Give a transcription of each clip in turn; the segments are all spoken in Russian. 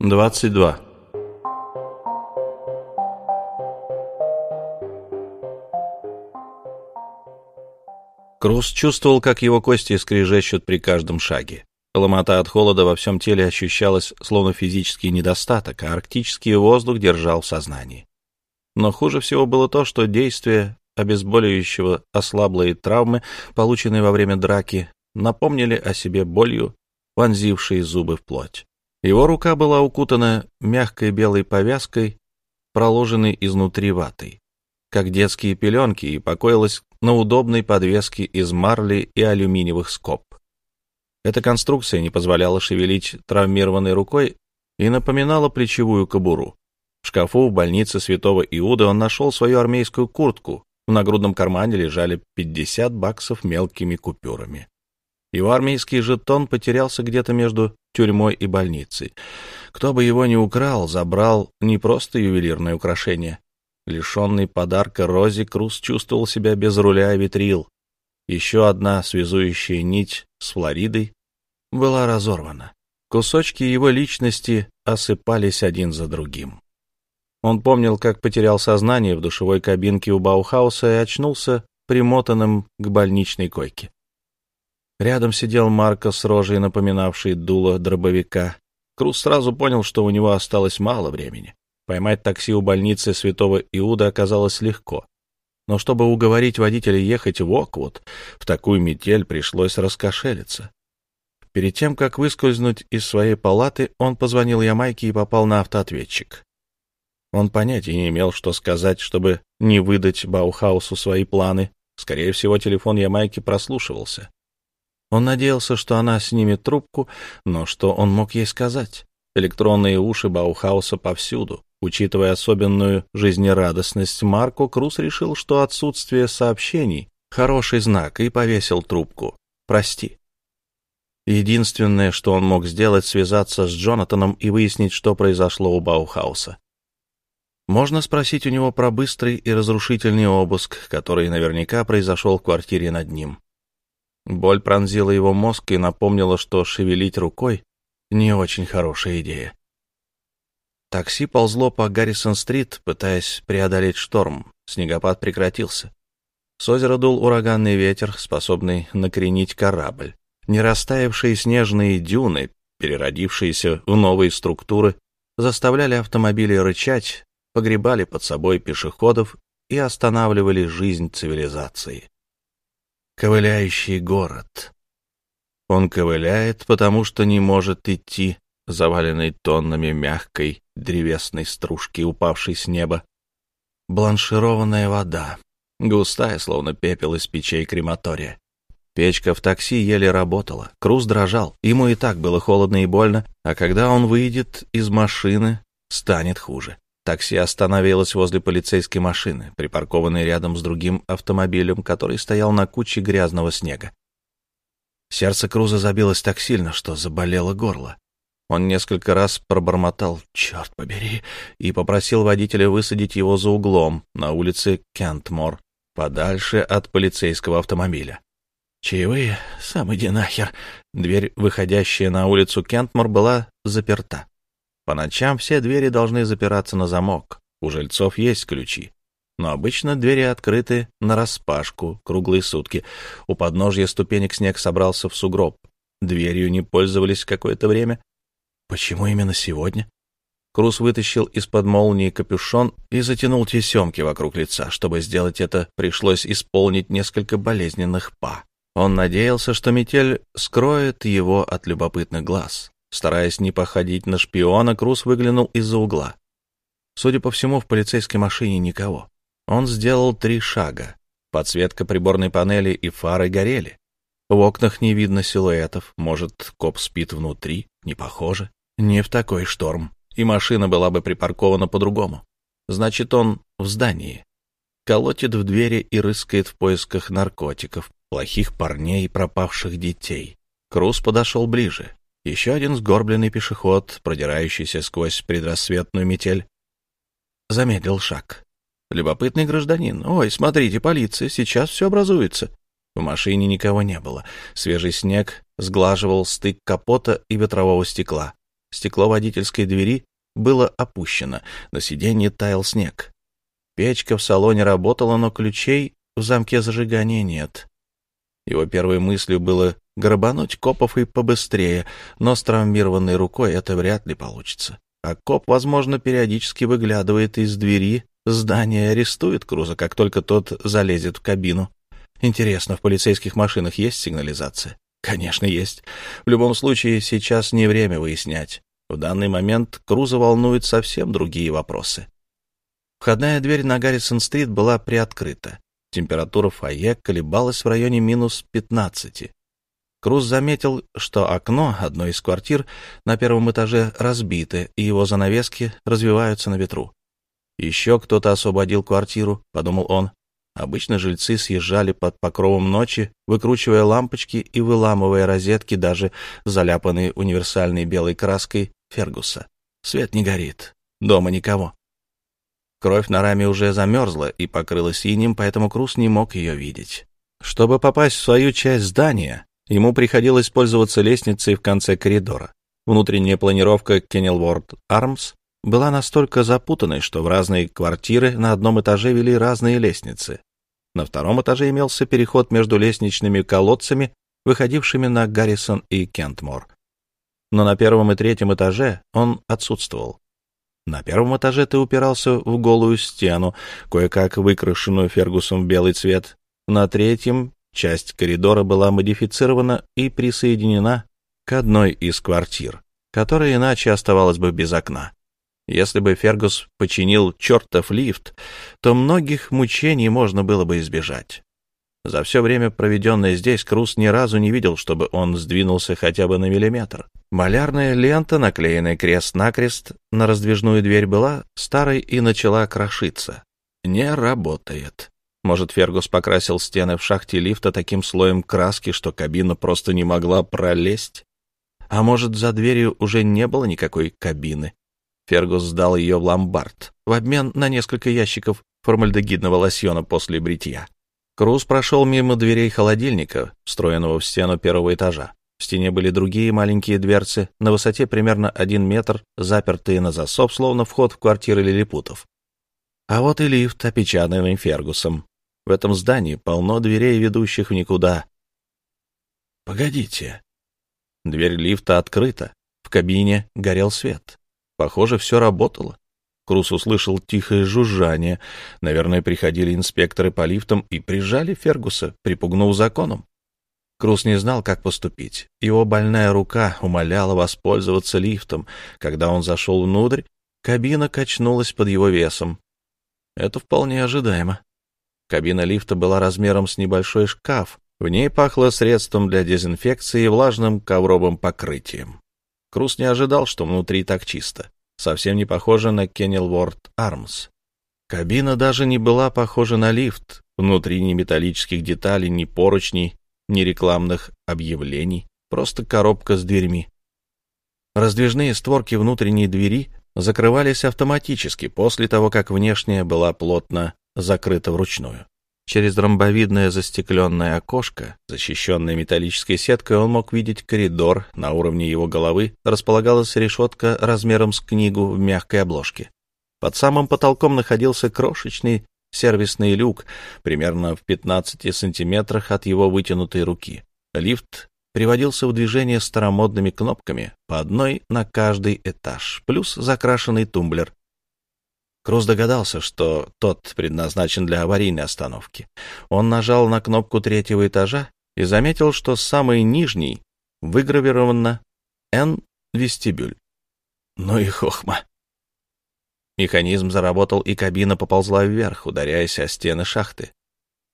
22. Круз чувствовал, как его кости скрежещут при каждом шаге. Ломота от холода во всем теле ощущалась, словно физический недостаток, а арктический воздух держал в сознании. Но хуже всего было то, что действие обезболивающего ослабло травмы, полученные во время драки, напомнили о себе болью, вонзившей зубы в плоть. Его рука была укутана мягкой белой повязкой, проложенной изнутри ватой, как детские пеленки, и покоилась на удобной подвеске из марли и алюминиевых скоб. Эта конструкция не позволяла шевелить травмированной рукой и напоминала плечевую кобуру. В шкафу в больнице святого Иуда он нашел свою армейскую куртку. В нагрудном кармане лежали 50 баксов мелкими купюрами. Его армейский жетон потерялся где-то между тюрьмой и больницей. Кто бы его ни украл, забрал не просто ювелирное украшение. Лишенный подарка Рози Круз чувствовал себя без руля и ветрил. Еще одна связующая нить с Флоридой была разорвана. Кусочки его личности осыпались один за другим. Он помнил, как потерял сознание в душевой кабинке у Баухауса и очнулся примотанным к больничной койке. Рядом сидел Марко с рожей, напоминавшей дуло дробовика. Круз сразу понял, что у него осталось мало времени. Поймать такси у больницы Святого Иуда оказалось легко. Но чтобы уговорить водителя ехать в Оквуд, в такую метель пришлось раскошелиться. Перед тем, как выскользнуть из своей палаты, он позвонил Ямайке и попал на автоответчик. Он понятия не имел, что сказать, чтобы не выдать Баухаусу свои планы. Скорее всего, телефон Ямайки прослушивался. Он надеялся, что она снимет трубку, но что он мог ей сказать? Электронные уши Баухауса повсюду. Учитывая особенную жизнерадостность Марко, Круз решил, что отсутствие сообщений — хороший знак, и повесил трубку. «Прости». Единственное, что он мог сделать, связаться с Джонатаном и выяснить, что произошло у Баухауса. Можно спросить у него про быстрый и разрушительный обыск, который наверняка произошел в квартире над ним. Боль пронзила его мозг и напомнила, что шевелить рукой — не очень хорошая идея. Такси ползло по Гаррисон-стрит, пытаясь преодолеть шторм. Снегопад прекратился. С озера дул ураганный ветер, способный накренить корабль. Нерастаявшие снежные дюны, переродившиеся в новые структуры, заставляли автомобили рычать, погребали под собой пешеходов и останавливали жизнь цивилизации ковыляющий город. Он ковыляет, потому что не может идти, заваленный тоннами мягкой древесной стружки, упавшей с неба. Бланшированная вода, густая, словно пепел из печей крематория. Печка в такси еле работала, Круз дрожал, ему и так было холодно и больно, а когда он выйдет из машины, станет хуже. Такси остановилось возле полицейской машины, припаркованной рядом с другим автомобилем, который стоял на куче грязного снега. Сердце Круза забилось так сильно, что заболело горло. Он несколько раз пробормотал «Черт побери!» и попросил водителя высадить его за углом на улице Кентмор, подальше от полицейского автомобиля. «Чаевые? Сам иди нахер!» Дверь, выходящая на улицу Кентмор, была заперта. По ночам все двери должны запираться на замок. У жильцов есть ключи. Но обычно двери открыты нараспашку, круглые сутки. У подножья ступенек снег собрался в сугроб. Дверью не пользовались какое-то время. Почему именно сегодня? Крус вытащил из-под молнии капюшон и затянул тесемки вокруг лица. Чтобы сделать это, пришлось исполнить несколько болезненных па. Он надеялся, что метель скроет его от любопытных глаз. Стараясь не походить на шпиона, Круз выглянул из-за угла. Судя по всему, в полицейской машине никого. Он сделал три шага. Подсветка приборной панели и фары горели. В окнах не видно силуэтов. Может, коп спит внутри? Не похоже. Не в такой шторм. И машина была бы припаркована по-другому. Значит, он в здании. Колотит в двери и рыскает в поисках наркотиков, плохих парней и пропавших детей. Круз подошел ближе. Еще один сгорбленный пешеход, продирающийся сквозь предрассветную метель, замедлил шаг. Любопытный гражданин. «Ой, смотрите, полиция, сейчас все образуется». В машине никого не было. Свежий снег сглаживал стык капота и ветрового стекла. Стекло водительской двери было опущено, на сиденье таял снег. Печка в салоне работала, но ключей в замке зажигания нет. Его первой мыслью было грабануть копов и побыстрее, но с травмированной рукой это вряд ли получится. А коп, возможно, периодически выглядывает из двери здания и арестует Круза, как только тот залезет в кабину. Интересно, в полицейских машинах есть сигнализация? Конечно, есть. В любом случае, сейчас не время выяснять. В данный момент Круза волнуют совсем другие вопросы. Входная дверь на Гаррисон-стрит была приоткрыта. Температура фойе колебалась в районе минус 15. Круз заметил, что окно одной из квартир на первом этаже разбито, и его занавески развиваются на ветру. «Еще кто-то освободил квартиру», — подумал он. Обычно жильцы съезжали под покровом ночи, выкручивая лампочки и выламывая розетки, даже заляпанные универсальной белой краской Фергуса. Свет не горит, дома никого. Кровь на раме уже замерзла и покрылась синим, поэтому Круз не мог ее видеть. Чтобы попасть в свою часть здания, ему приходилось пользоваться лестницей в конце коридора. Внутренняя планировка Кеннелворд Армс была настолько запутанной, что в разные квартиры на одном этаже вели разные лестницы. На втором этаже имелся переход между лестничными колодцами, выходившими на Гаррисон и Кентмор. Но на первом и третьем этаже он отсутствовал. На первом этаже ты упирался в голую стену, кое-как выкрашенную Фергусом в белый цвет. На третьем часть коридора была модифицирована и присоединена к одной из квартир, которая иначе оставалась бы без окна. Если бы Фергус починил чертов лифт, то многих мучений можно было бы избежать. За все время, проведенное здесь, Крус ни разу не видел, чтобы он сдвинулся хотя бы на миллиметр. Малярная лента, наклеенная крест-накрест на раздвижную дверь, была старой и начала крошиться. Не работает. Может, Фергус покрасил стены в шахте лифта таким слоем краски, что кабина просто не могла пролезть? А может, за дверью уже не было никакой кабины? Фергус сдал ее в ломбард в обмен на несколько ящиков формальдегидного лосьона после бритья. Круз прошел мимо дверей холодильника, встроенного в стену первого этажа. В стене были другие маленькие дверцы, на высоте примерно один метр, запертые на засов, словно вход в квартиры лилипутов. А вот и лифт, опечатанный Фергусом. В этом здании полно дверей, ведущих в никуда. Погодите. Дверь лифта открыта. В кабине горел свет. Похоже, все работало. Крус услышал тихое жужжание. Наверное, приходили инспекторы по лифтам и прижали Фергуса, припугнув законом. Крус не знал, как поступить. Его больная рука умоляла воспользоваться лифтом. Когда он зашел внутрь, кабина качнулась под его весом. Это вполне ожидаемо. Кабина лифта была размером с небольшой шкаф. В ней пахло средством для дезинфекции и влажным ковровым покрытием. Крус не ожидал, что внутри так чисто. Совсем не похоже на Кеннелворд Армс. Кабина даже не была похожа на лифт. Внутри ни металлических деталей, ни поручней, ни рекламных объявлений. Просто коробка с дверьми. Раздвижные створки внутренней двери закрывались автоматически после того, как внешняя была плотно закрыта вручную. Через ромбовидное застекленное окошко, защищенное металлической сеткой, он мог видеть коридор. На уровне его головы располагалась решетка размером с книгу в мягкой обложке. Под самым потолком находился крошечный сервисный люк, примерно в 15 сантиметрах от его вытянутой руки. Лифт приводился в движение старомодными кнопками, по одной на каждый этаж, плюс закрашенный тумблер, Круз догадался, что тот предназначен для аварийной остановки. Он нажал на кнопку третьего этажа и заметил, что самый нижний выгравировано «Н. Вестибюль». Ну и хохма. Механизм заработал, и кабина поползла вверх, ударяясь о стены шахты.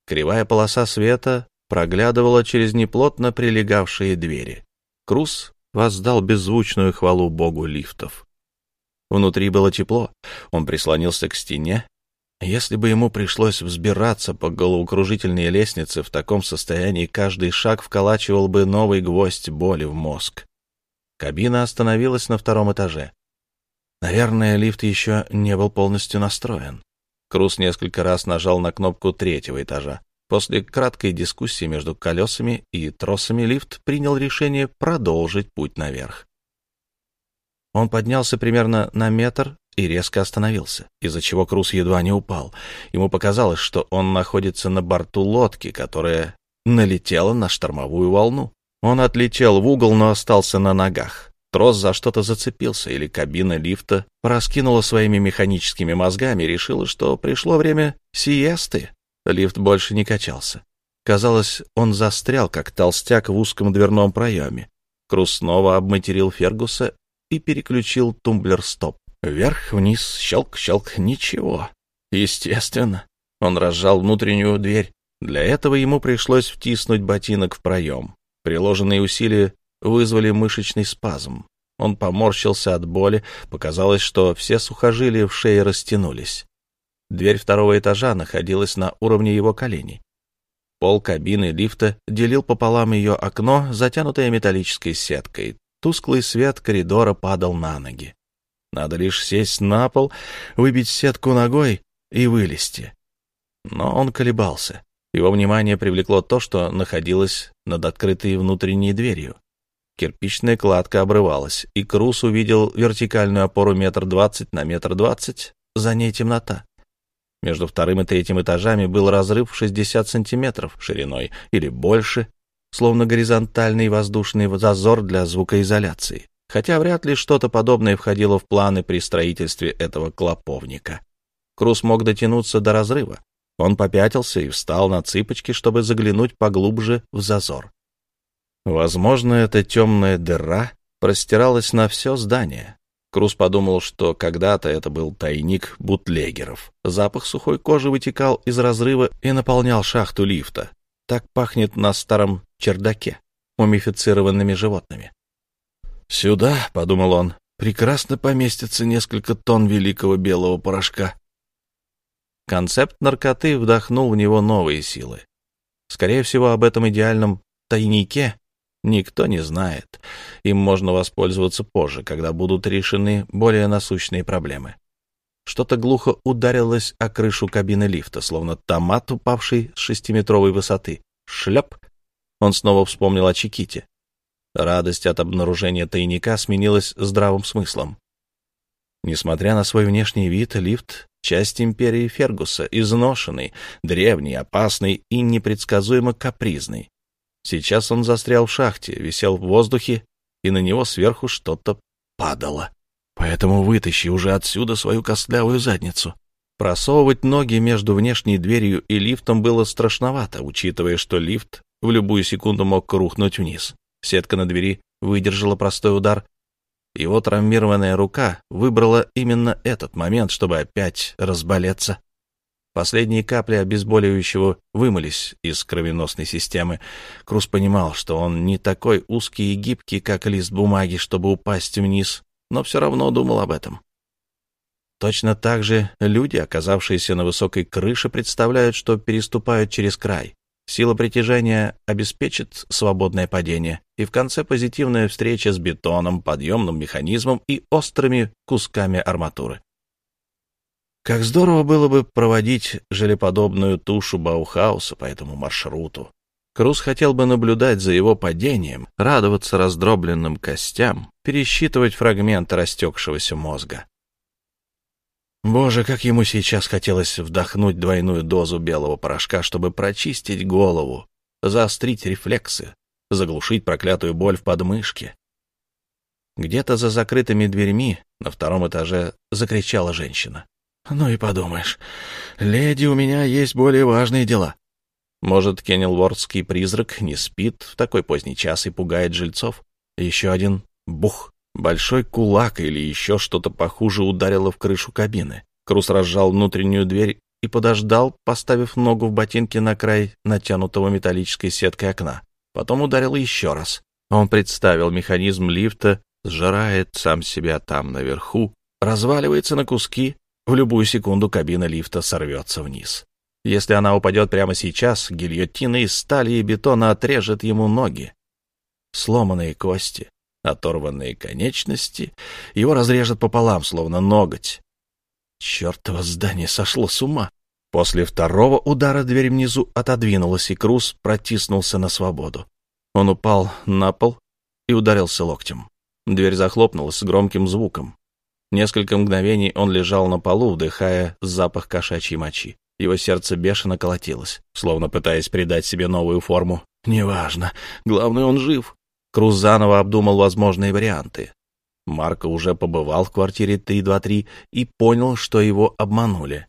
Кривая полоса света проглядывала через неплотно прилегавшие двери. Круз воздал беззвучную хвалу богу лифтов. Внутри было тепло. Он прислонился к стене. Если бы ему пришлось взбираться по головокружительной лестнице в таком состоянии, каждый шаг вколачивал бы новый гвоздь боли в мозг. Кабина остановилась на втором этаже. Наверное, лифт еще не был полностью настроен. Круз несколько раз нажал на кнопку третьего этажа. После краткой дискуссии между колесами и тросами лифт принял решение продолжить путь наверх. Он поднялся примерно на метр и резко остановился, из-за чего Круз едва не упал. Ему показалось, что он находится на борту лодки, которая налетела на штормовую волну. Он отлетел в угол, но остался на ногах. Трос за что-то зацепился, или кабина лифта раскинула своими механическими мозгами и решила, что пришло время сиесты. Лифт больше не качался. Казалось, он застрял, как толстяк в узком дверном проеме. Круз снова обматерил Фергуса и переключил тумблер-стоп. Вверх-вниз, щелк-щелк, ничего. Естественно. Он разжал внутреннюю дверь. Для этого ему пришлось втиснуть ботинок в проем. Приложенные усилия вызвали мышечный спазм. Он поморщился от боли, показалось, что все сухожилия в шее растянулись. Дверь второго этажа находилась на уровне его коленей. Пол кабины лифта делил пополам ее окно, затянутое металлической сеткой. Тусклый свет коридора падал на ноги. Надо лишь сесть на пол, выбить сетку ногой и вылезти. Но он колебался. Его внимание привлекло то, что находилось над открытой внутренней дверью. Кирпичная кладка обрывалась, и Крус увидел вертикальную опору метр двадцать на метр двадцать, за ней темнота. Между вторым и третьим этажами был разрыв в 60 сантиметров шириной или больше, словно горизонтальный воздушный зазор для звукоизоляции хотя вряд ли что-то подобное входило в планы при строительстве этого клоповника. Крус мог дотянуться до разрыва. Он попятился и встал на цыпочки, чтобы заглянуть поглубже в зазор. Возможно, эта темная дыра простиралась на все здание. Крус подумал, что когда-то это был тайник бутлегеров. Запах сухой кожи вытекал из разрыва и наполнял шахту лифта. Так пахнет на старом чердаке мумифицированными животными. «Сюда», — подумал он, — «прекрасно поместится несколько тонн великого белого порошка». Концепт наркоты вдохнул в него новые силы. Скорее всего, об этом идеальном тайнике никто не знает. Им можно воспользоваться позже, когда будут решены более насущные проблемы. Что-то глухо ударилось о крышу кабины лифта, словно томат, упавший с шестиметровой высоты. Шляп! Он снова вспомнил о Чиките. Радость от обнаружения тайника сменилась здравым смыслом. Несмотря на свой внешний вид, лифт — часть империи Фергуса, изношенный, древний, опасный и непредсказуемо капризный. Сейчас он застрял в шахте, висел в воздухе, и на него сверху что-то падало. Поэтому вытащи уже отсюда свою костлявую задницу. Просовывать ноги между внешней дверью и лифтом было страшновато, учитывая, что лифт в любую секунду мог рухнуть вниз. Сетка на двери выдержала простой удар. Его травмированная рука выбрала именно этот момент, чтобы опять разболеться. Последние капли обезболивающего вымылись из кровеносной системы. Крус понимал, что он не такой узкий и гибкий, как лист бумаги, чтобы упасть вниз, но все равно думал об этом. Точно так же люди, оказавшиеся на высокой крыше, представляют, что переступают через край. Сила притяжения обеспечит свободное падение, и в конце позитивная встреча с бетоном, подъемным механизмом и острыми кусками арматуры. Как здорово было бы проводить желеподобную тушу Баухауса по этому маршруту. Крус хотел бы наблюдать за его падением, радоваться раздробленным костям, пересчитывать фрагменты растекшегося мозга. Боже, как ему сейчас хотелось вдохнуть двойную дозу белого порошка, чтобы прочистить голову, заострить рефлексы, заглушить проклятую боль в подмышке. Где-то за закрытыми дверьми на втором этаже закричала женщина. «Ну и подумаешь, леди, у меня есть более важные дела». Может, Кеннелвордский призрак не спит в такой поздний час и пугает жильцов? Еще один бух. Большой кулак или еще что-то похуже ударило в крышу кабины. Крус разжал внутреннюю дверь и подождал, поставив ногу в ботинке на край натянутого металлической сеткой окна. Потом ударил еще раз. Он представил механизм лифта, сжирает сам себя там наверху, разваливается на куски, в любую секунду кабина лифта сорвется вниз. Если она упадет прямо сейчас, гильотина из стали и бетона отрежет ему ноги. Сломанные кости, оторванные конечности, его разрежет пополам, словно ноготь. Чертово здание сошло с ума. После второго удара дверь внизу отодвинулась, и Круз протиснулся на свободу. Он упал на пол и ударился локтем. Дверь захлопнулась с громким звуком. Несколько мгновений он лежал на полу, вдыхая запах кошачьей мочи. Его сердце бешено колотилось, словно пытаясь придать себе новую форму. «Неважно. Главное, он жив». Круз заново обдумал возможные варианты. Марко уже побывал в квартире 323 и понял, что его обманули.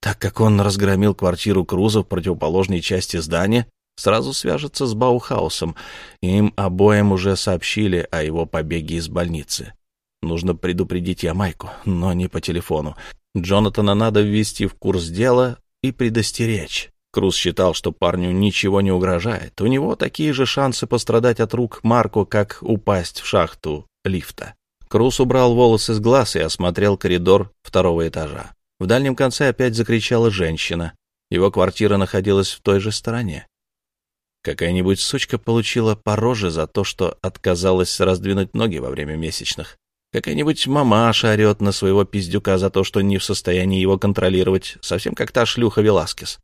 Так как он разгромил квартиру Круза в противоположной части здания, сразу свяжется с Баухаусом. Им обоим уже сообщили о его побеге из больницы. Нужно предупредить Ямайку, но не по телефону. Джонатана надо ввести в курс дела и предостеречь. Круз считал, что парню ничего не угрожает. У него такие же шансы пострадать от рук Марко, как упасть в шахту лифта. Круз убрал волосы с глаз и осмотрел коридор второго этажа. В дальнем конце опять закричала женщина. Его квартира находилась в той же стороне. Какая-нибудь сучка получила по роже за то, что отказалась раздвинуть ноги во время месячных. Какая-нибудь мамаша орет на своего пиздюка за то, что не в состоянии его контролировать, совсем как та шлюха Веласкес.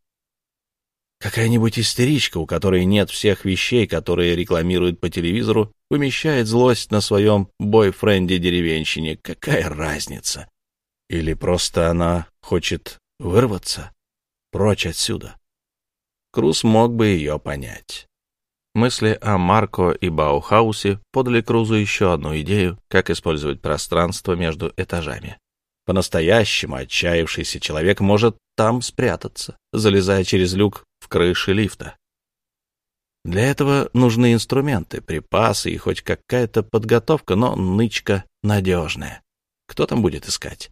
Какая-нибудь истеричка, у которой нет всех вещей, которые рекламируют по телевизору, вымещает злость на своем бойфренде-деревенщине. Какая разница? Или просто она хочет вырваться прочь отсюда? Круз мог бы ее понять. Мысли о Марко и Баухаусе подали Крузу еще одну идею, как использовать пространство между этажами. По-настоящему отчаявшийся человек может там спрятаться, залезая через люк в крыше лифта. Для этого нужны инструменты, припасы и хоть какая-то подготовка, но нычка надежная. Кто там будет искать?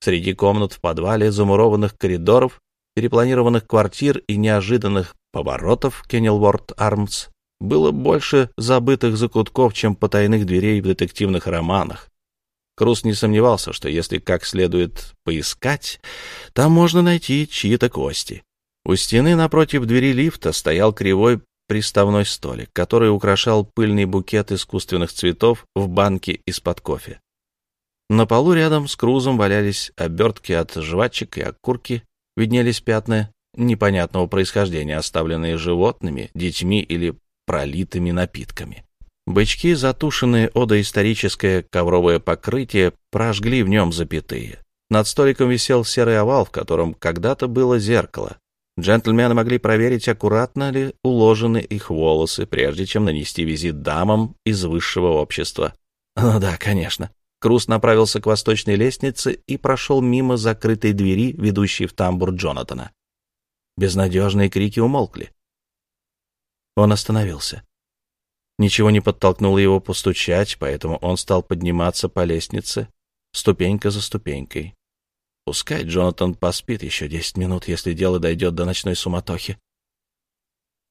Среди комнат в подвале, замурованных коридоров, перепланированных квартир и неожиданных поворотов Кеннелворд Армс было больше забытых закутков, чем потайных дверей в детективных романах. Крус не сомневался, что если как следует поискать, там можно найти чьи-то кости. У стены напротив двери лифта стоял кривой приставной столик, который украшал пыльный букет искусственных цветов в банке из-под кофе. На полу рядом с Крузом валялись обертки от жвачек и окурки, виднелись пятна непонятного происхождения, оставленные животными, детьми или пролитыми напитками. Бычки, затушенные одоисторическое ковровое покрытие, прожгли в нем запятые. Над столиком висел серый овал, в котором когда-то было зеркало. Джентльмены могли проверить, аккуратно ли уложены их волосы, прежде чем нанести визит дамам из высшего общества. Ну да, конечно. Круз направился к восточной лестнице и прошел мимо закрытой двери, ведущей в тамбур Джонатана. Безнадежные крики умолкли. Он остановился. Ничего не подтолкнуло его постучать, поэтому он стал подниматься по лестнице, ступенька за ступенькой. Пускай Джонатан поспит еще десять минут, если дело дойдет до ночной суматохи.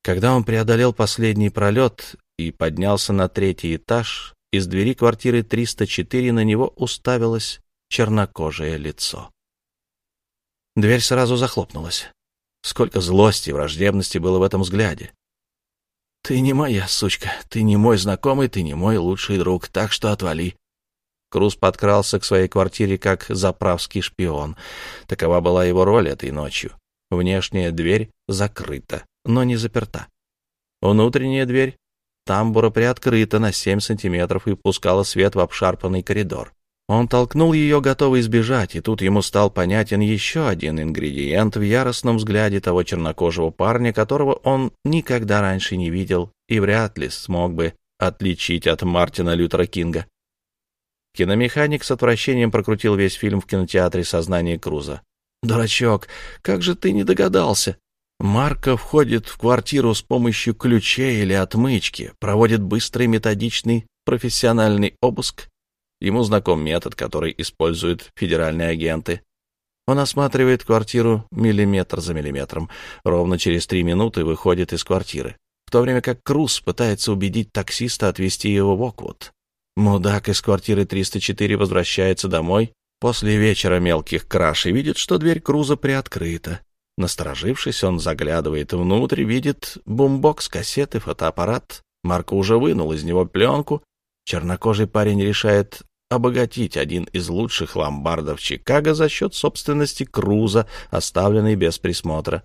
Когда он преодолел последний пролет и поднялся на третий этаж, из двери квартиры 304 на него уставилось чернокожее лицо. Дверь сразу захлопнулась. Сколько злости и враждебности было в этом взгляде. «Ты не моя сучка, ты не мой знакомый, ты не мой лучший друг, так что отвали». Круз подкрался к своей квартире как заправский шпион. Такова была его роль этой ночью. Внешняя дверь закрыта, но не заперта. Внутренняя дверь тамбура приоткрыта на семь сантиметров и пускала свет в обшарпанный коридор. Он толкнул ее, готовый избежать, и тут ему стал понятен еще один ингредиент в яростном взгляде того чернокожего парня, которого он никогда раньше не видел и вряд ли смог бы отличить от Мартина Лютера Кинга. Киномеханик с отвращением прокрутил весь фильм в кинотеатре «Сознание Круза». «Дурачок, как же ты не догадался?» Марко входит в квартиру с помощью ключей или отмычки, проводит быстрый, методичный, профессиональный обыск Ему знаком метод, который используют федеральные агенты. Он осматривает квартиру миллиметр за миллиметром. Ровно через три минуты выходит из квартиры. В то время как Круз пытается убедить таксиста отвезти его в Оквуд. Мудак из квартиры 304 возвращается домой после вечера мелких краш и видит, что дверь Круза приоткрыта. Насторожившись, он заглядывает внутрь, видит бумбокс, кассеты, фотоаппарат. Марко уже вынул из него пленку Чернокожий парень решает обогатить один из лучших ломбардов Чикаго за счет собственности Круза, оставленной без присмотра.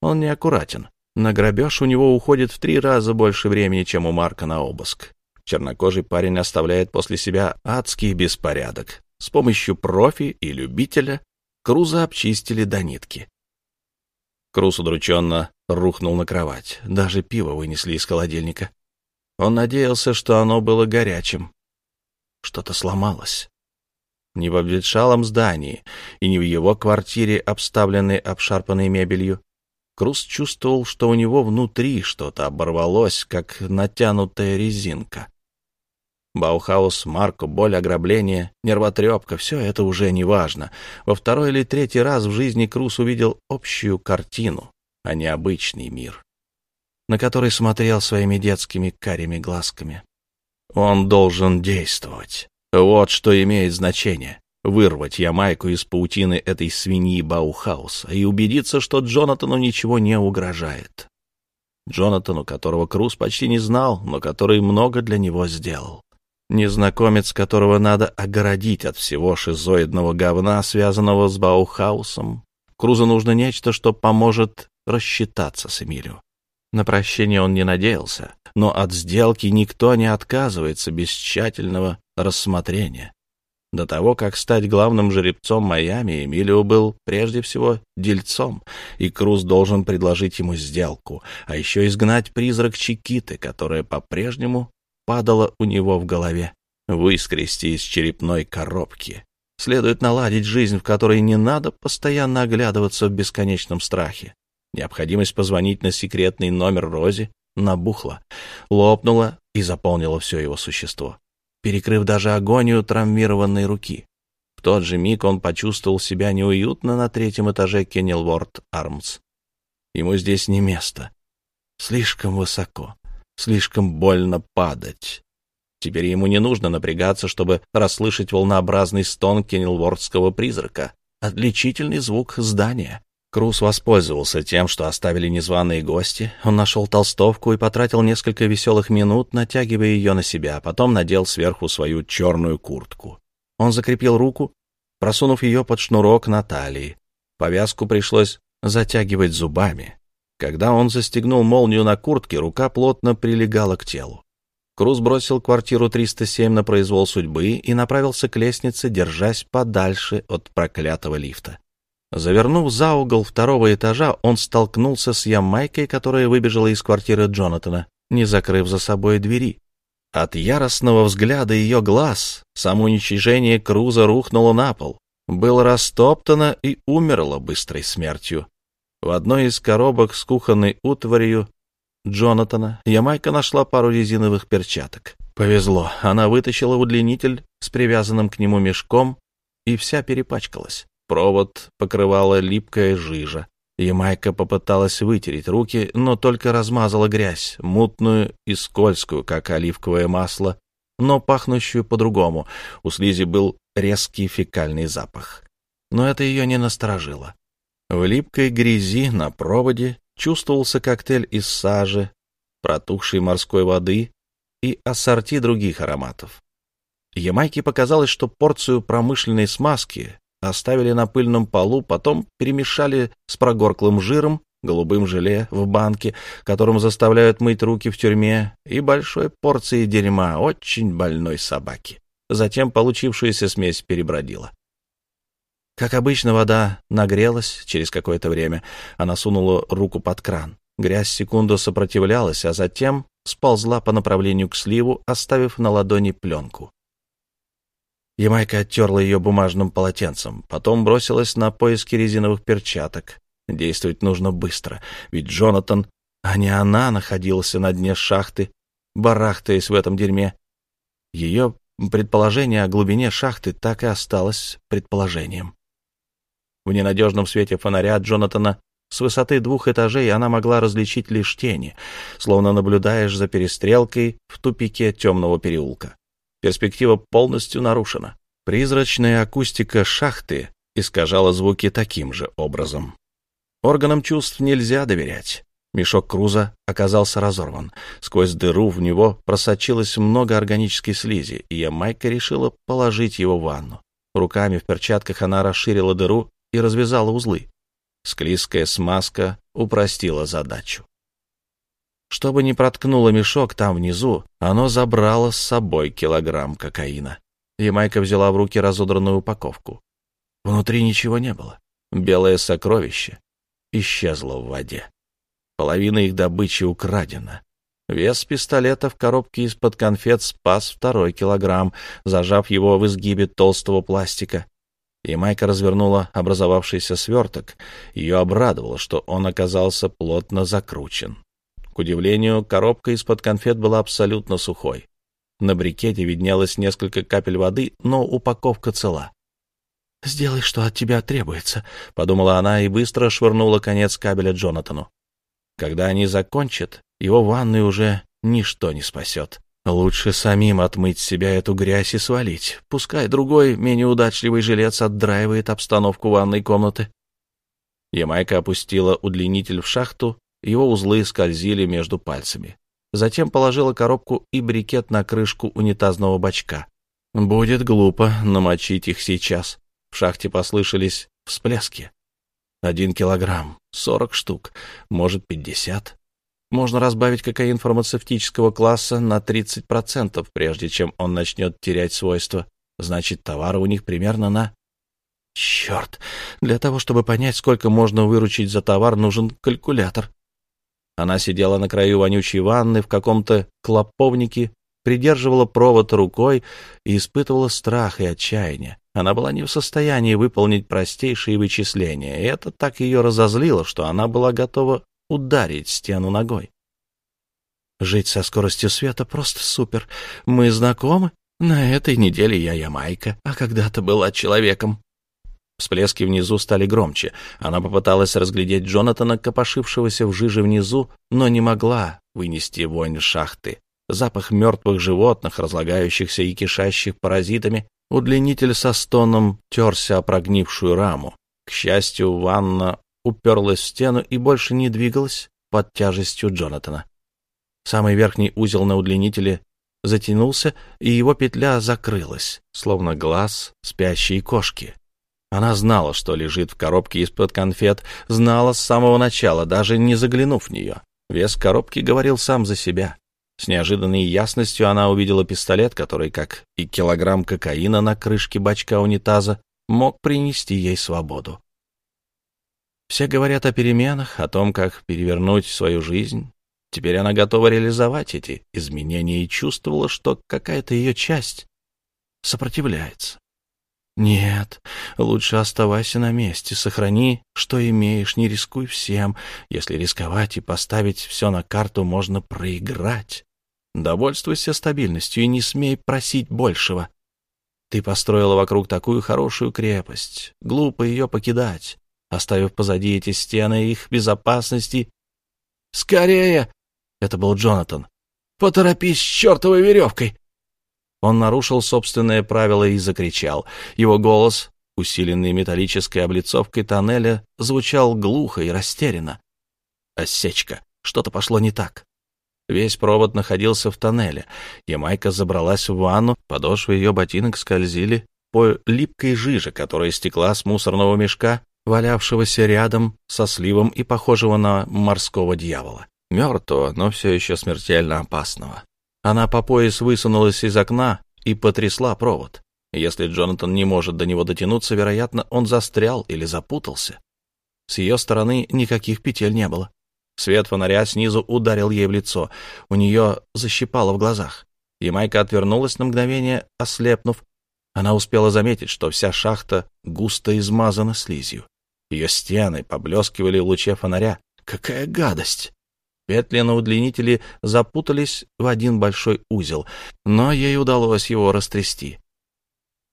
Он неаккуратен. На грабеж у него уходит в три раза больше времени, чем у Марка на обыск. Чернокожий парень оставляет после себя адский беспорядок. С помощью профи и любителя Круза обчистили до нитки. Круз удрученно рухнул на кровать. Даже пиво вынесли из холодильника. Он надеялся, что оно было горячим. Что-то сломалось. Не в обветшалом здании и не в его квартире, обставленной обшарпанной мебелью. Круз чувствовал, что у него внутри что-то оборвалось, как натянутая резинка. Баухаус, Марко, боль, ограбление, нервотрепка — все это уже не важно. Во второй или третий раз в жизни Круз увидел общую картину, а не обычный мир, на который смотрел своими детскими карими глазками. Он должен действовать. Вот что имеет значение. Вырвать Ямайку из паутины этой свиньи Баухауса и убедиться, что Джонатану ничего не угрожает. Джонатану, которого Круз почти не знал, но который много для него сделал. Незнакомец, которого надо огородить от всего шизоидного говна, связанного с Баухаусом. Крузу нужно нечто, что поможет рассчитаться с Эмилио. На прощение он не надеялся, но от сделки никто не отказывается без тщательного рассмотрения. До того, как стать главным жеребцом Майами, Эмилио был прежде всего дельцом, и Круз должен предложить ему сделку, а еще изгнать призрак Чикиты, которая по-прежнему падало у него в голове. Выскрести из черепной коробки. Следует наладить жизнь, в которой не надо постоянно оглядываться в бесконечном страхе. Необходимость позвонить на секретный номер Рози набухла, лопнула и заполнила все его существо, перекрыв даже агонию травмированной руки. В тот же миг он почувствовал себя неуютно на третьем этаже Кеннелворд Армс. Ему здесь не место. Слишком высоко. Слишком больно падать. Теперь ему не нужно напрягаться, чтобы расслышать волнообразный стон кеннелвордского призрака. Отличительный звук здания. Круз воспользовался тем, что оставили незваные гости. Он нашел толстовку и потратил несколько веселых минут, натягивая ее на себя, а потом надел сверху свою черную куртку. Он закрепил руку, просунув ее под шнурок на талии. Повязку пришлось затягивать зубами. Когда он застегнул молнию на куртке, рука плотно прилегала к телу. Круз бросил квартиру 307 на произвол судьбы и направился к лестнице, держась подальше от проклятого лифта. Завернув за угол второго этажа, он столкнулся с Ямайкой, которая выбежала из квартиры Джонатана, не закрыв за собой двери. От яростного взгляда ее глаз самоуничижение Круза рухнуло на пол, было растоптано и умерло быстрой смертью. В одной из коробок с кухонной утварью Джонатана Ямайка нашла пару резиновых перчаток. Повезло, она вытащила удлинитель с привязанным к нему мешком, и вся перепачкалась. Провод покрывала липкая жижа. Ямайка попыталась вытереть руки, но только размазала грязь, мутную и скользкую, как оливковое масло, но пахнущую по-другому. У слизи был резкий фекальный запах. Но это ее не насторожило. В липкой грязи на проводе чувствовался коктейль из сажи, протухшей морской воды и ассорти других ароматов. Ямайке показалось, что порцию промышленной смазки оставили на пыльном полу, потом перемешали с прогорклым жиром, голубым желе в банке, которым заставляют мыть руки в тюрьме, и большой порцией дерьма очень больной собаки. Затем получившаяся смесь перебродила. Как обычно, вода нагрелась через какое-то время. Она сунула руку под кран. Грязь секунду сопротивлялась, а затем сползла по направлению к сливу, оставив на ладони пленку. Ямайка оттерла ее бумажным полотенцем, потом бросилась на поиски резиновых перчаток. Действовать нужно быстро, ведь Джонатан, а не она, находился на дне шахты, барахтаясь в этом дерьме. Ее предположение о глубине шахты так и осталось предположением. В ненадежном свете фонаря Джонатана с высоты двух этажей она могла различить лишь тени, словно наблюдаешь за перестрелкой в тупике темного переулка. Перспектива полностью нарушена. Призрачная акустика шахты искажала звуки таким же образом. Органам чувств нельзя доверять. Мешок Круза оказался разорван. Сквозь дыру в него просочилось много органической слизи, и Ямайка решила положить его в ванну. Руками в перчатках она расширила дыру и развязала узлы. Склизкая смазка упростила задачу. Чтобы не проткнуло мешок там внизу, оно забрало с собой килограмм кокаина. Ямайка взяла в руки разодранную упаковку. Внутри ничего не было. Белое сокровище исчезло в воде. Половина их добычи украдена. Вес пистолета в коробке из-под конфет спас второй килограмм, зажав его в изгибе толстого пластика. И Майка развернула образовавшийся сверток. Ее обрадовало, что он оказался плотно закручен. Удивлению, коробка из-под конфет была абсолютно сухой. На брикете виднелось несколько капель воды, но упаковка цела. «Сделай, что от тебя требуется», — подумала она и быстро швырнула конец кабеля Джонатану. Когда они закончат, его ванной уже ничто не спасет. Лучше самим отмыть себя эту грязь и свалить. Пускай другой, менее удачливый жилец отдраивает обстановку ванной комнаты. Ямайка опустила удлинитель в шахту, его узлы скользили между пальцами. Затем положила коробку и брикет на крышку унитазного бачка. Будет глупо намочить их сейчас. В шахте послышались всплески. Один килограмм, сорок штук, может, пятьдесят. Можно разбавить кокаин фармацевтического класса на 30%, прежде чем он начнет терять свойства. Значит, товары у них примерно на... Черт! Для того, чтобы понять, сколько можно выручить за товар, нужен калькулятор. Она сидела на краю вонючей ванны в каком-то клоповнике, придерживала провод рукой и испытывала страх и отчаяние. Она была не в состоянии выполнить простейшие вычисления, и это так ее разозлило, что она была готова ударить стену ногой. Жить со скоростью света просто супер. Мы знакомы? На этой неделе я Ямайка, а когда-то была человеком. Всплески внизу стали громче. Она попыталась разглядеть Джонатана, копошившегося в жиже внизу, но не могла вынести вонь шахты. Запах мертвых животных, разлагающихся и кишащих паразитами, Удлинитель со стоном терся о прогнившую раму. К счастью, ванна уперлась в стену и больше не двигалась под тяжестью Джонатана. Самый верхний узел на удлинителе затянулся, и его петля закрылась, словно глаз спящей кошки. Она знала, что лежит в коробке из-под конфет, знала с самого начала, даже не заглянув в нее. Вес коробки говорил сам за себя. С неожиданной ясностью она увидела пистолет, который, как и килограмм кокаина на крышке бачка унитаза, мог принести ей свободу. Все говорят о переменах, о том, как перевернуть свою жизнь. Теперь она готова реализовать эти изменения и чувствовала, что какая-то ее часть сопротивляется. Нет, лучше оставайся на месте, сохрани, что имеешь, не рискуй всем. Если рисковать и поставить все на карту, можно проиграть. Довольствуйся стабильностью и не смей просить большего. Ты построила вокруг такую хорошую крепость. Глупо ее покидать, оставив позади эти стены их безопасности. «Скорее!» — это был Джонатан. «Поторопись с чертовой веревкой!» Он нарушил собственное правило и закричал. Его голос, усиленный металлической облицовкой тоннеля, звучал глухо и растерянно. Осечка. Что-то пошло не так. Весь провод находился в тоннеле. Ямайка забралась в ванну, подошвы ее ботинок скользили по липкой жиже, которая стекла с мусорного мешка, валявшегося рядом со сливом и похожего на морского дьявола. Мертвого, но все еще смертельно опасного. Она по пояс высунулась из окна и потрясла провод. Если Джонатан не может до него дотянуться, вероятно, он застрял или запутался. С ее стороны никаких петель не было. Свет фонаря снизу ударил ей в лицо. У нее защипало в глазах. Ямайка отвернулась на мгновение, ослепнув. Она успела заметить, что вся шахта густо измазана слизью. Ее стены поблескивали в луче фонаря. Какая гадость! Петли на удлинителе запутались в один большой узел, но ей удалось его растрясти.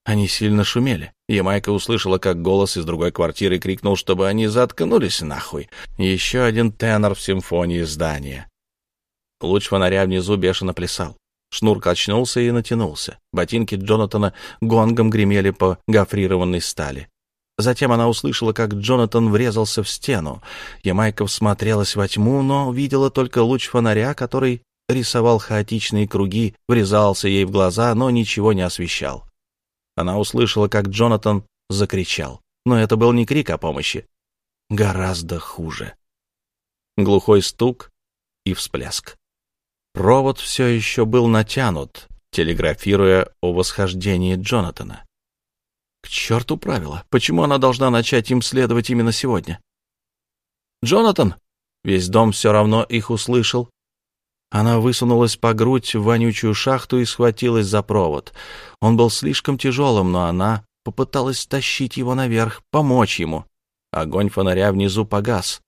Они сильно шумели. Ямайка услышала, как голос из другой квартиры крикнул, чтобы они заткнулись нахуй. Еще один тенор в симфонии здания. Луч фонаря внизу бешено плясал. Шнур качнулся и натянулся. Ботинки Джонатана гонгом гремели по гофрированной стали. Затем она услышала, как Джонатан врезался в стену. Ямайка всмотрелась во тьму, но видела только луч фонаря, который рисовал хаотичные круги, врезался ей в глаза, но ничего не освещал. Она услышала, как Джонатан закричал. Но это был не крик о помощи. Гораздо хуже. Глухой стук и всплеск. Провод все еще был натянут, телеграфируя о восхождении Джонатана. К черту правила. Почему она должна начать им следовать именно сегодня? «Джонатан!» Весь дом все равно их услышал. Она высунулась по грудь в вонючую шахту и схватилась за провод. Он был слишком тяжелым, но она попыталась тащить его наверх, помочь ему. Огонь фонаря внизу погас.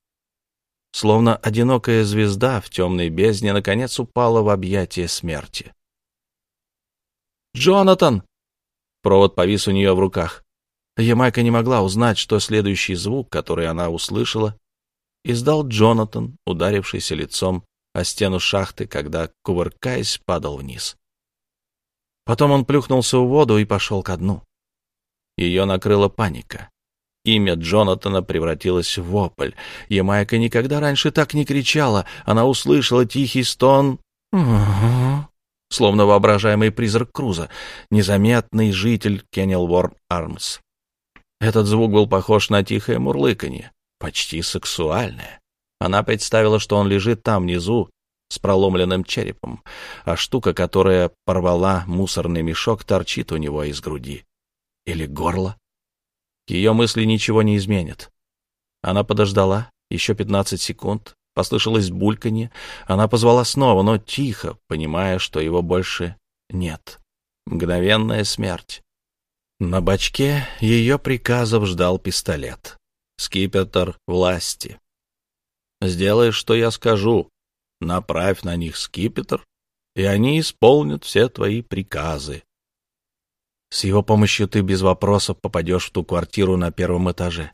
Словно одинокая звезда в темной бездне наконец упала в объятия смерти. «Джонатан!» Провод повис у нее в руках. Ямайка не могла узнать, что следующий звук, который она услышала, издал Джонатан, ударившийся лицом о стену шахты, когда, кувыркаясь, падал вниз. Потом он плюхнулся в воду и пошел ко дну. Ее накрыла паника. Имя Джонатана превратилось в вопль. Ямайка никогда раньше так не кричала. Она услышала тихий стон, словно воображаемый призрак Круза, незаметный житель Кеннелворм Армс. Этот звук был похож на тихое мурлыканье, почти сексуальное. Она представила, что он лежит там внизу с проломленным черепом, а штука, которая порвала мусорный мешок, торчит у него из груди. Или горла. Ее мысли ничего не изменят. Она подождала еще пятнадцать секунд, послышалось бульканье. Она позвала снова, но тихо, понимая, что его больше нет. Мгновенная смерть. На бачке ее приказов ждал пистолет. Скипетр власти. «Сделай, что я скажу. Направь на них скипетр, и они исполнят все твои приказы. С его помощью ты без вопросов попадешь в ту квартиру на первом этаже.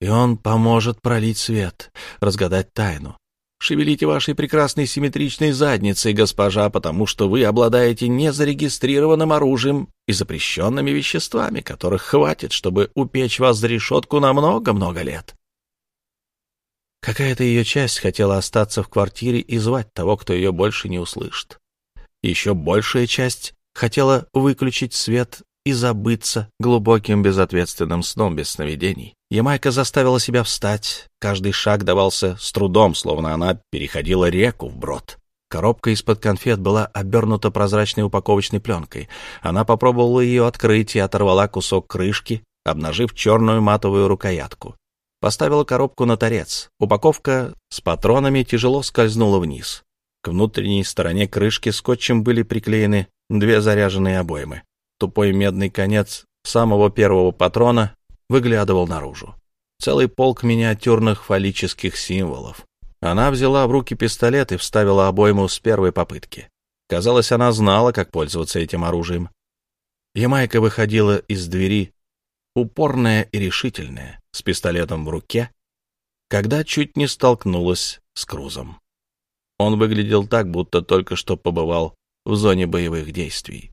И он поможет пролить свет, разгадать тайну. Шевелите вашей прекрасной симметричной задницей, госпожа, потому что вы обладаете незарегистрированным оружием и запрещенными веществами, которых хватит, чтобы упечь вас за решетку на много-много лет. Какая-то ее часть хотела остаться в квартире и звать того, кто ее больше не услышит. Еще большая часть хотела выключить свет и забыться глубоким безответственным сном без сновидений. Ямайка заставила себя встать. Каждый шаг давался с трудом, словно она переходила реку вброд. Коробка из-под конфет была обернута прозрачной упаковочной пленкой. Она попробовала ее открыть и оторвала кусок крышки, обнажив черную матовую рукоятку. Поставила коробку на торец. Упаковка с патронами тяжело скользнула вниз. К внутренней стороне крышки скотчем были приклеены две заряженные обоймы. Тупой медный конец самого первого патрона выглядывал наружу. Целый полк миниатюрных фаллических символов. Она взяла в руки пистолет и вставила обойму с первой попытки. Казалось, она знала, как пользоваться этим оружием. Ямайка выходила из двери, упорная и решительная, с пистолетом в руке, когда чуть не столкнулась с Крузом. Он выглядел так, будто только что побывал в зоне боевых действий.